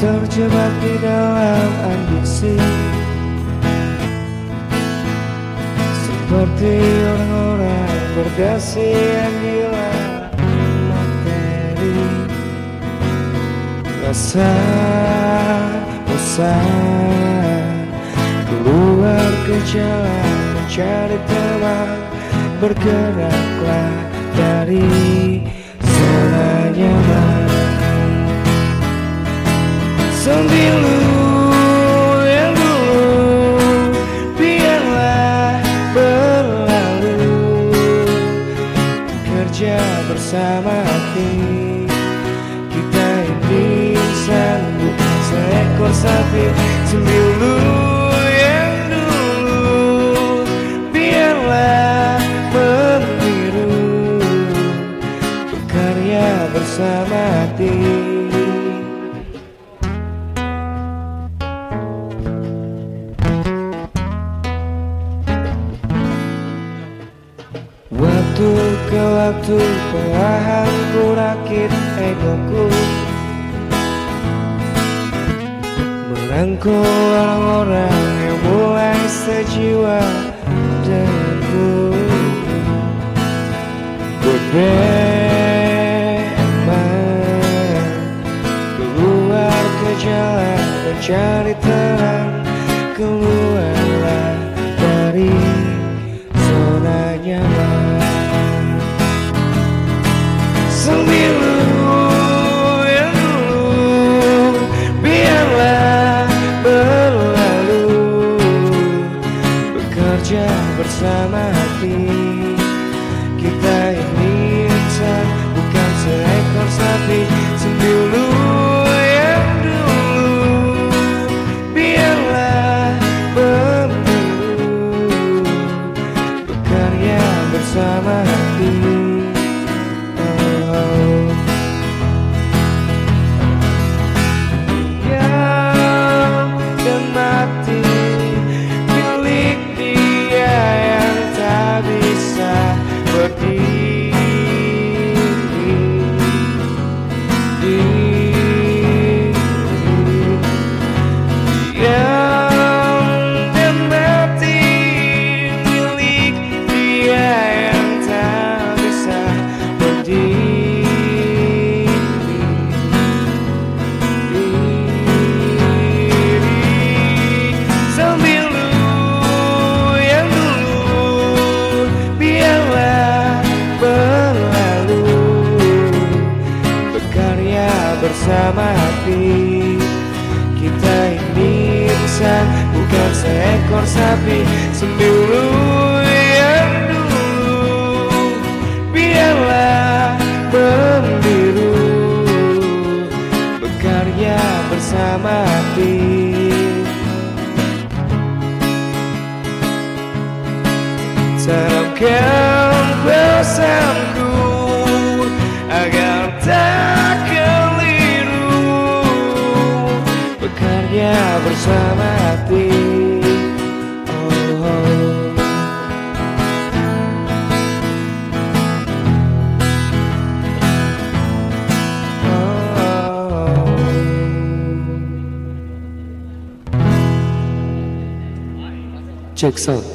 terjebak di dalam ambisi. Seperti orang-orang berdasi yang gila materi Rasa bosan Keluar ke jalan mencari teman Bergeraklah dari sapi Sembilu yang dulu. Biarlah membiru Berkarya bersama tim Waktu ke waktu perlahan ku rakit egoku Merangkul orang-orang yang mulai sejiwa denganku. Berbeman Keluar ke jalan mencari terang Keluarlah dari zona nyaman Kita ini insan bukan seekor sapi Sembilu yang dulu. Biarlah membiru Berkarya bersama hati. Tanamkan Check out.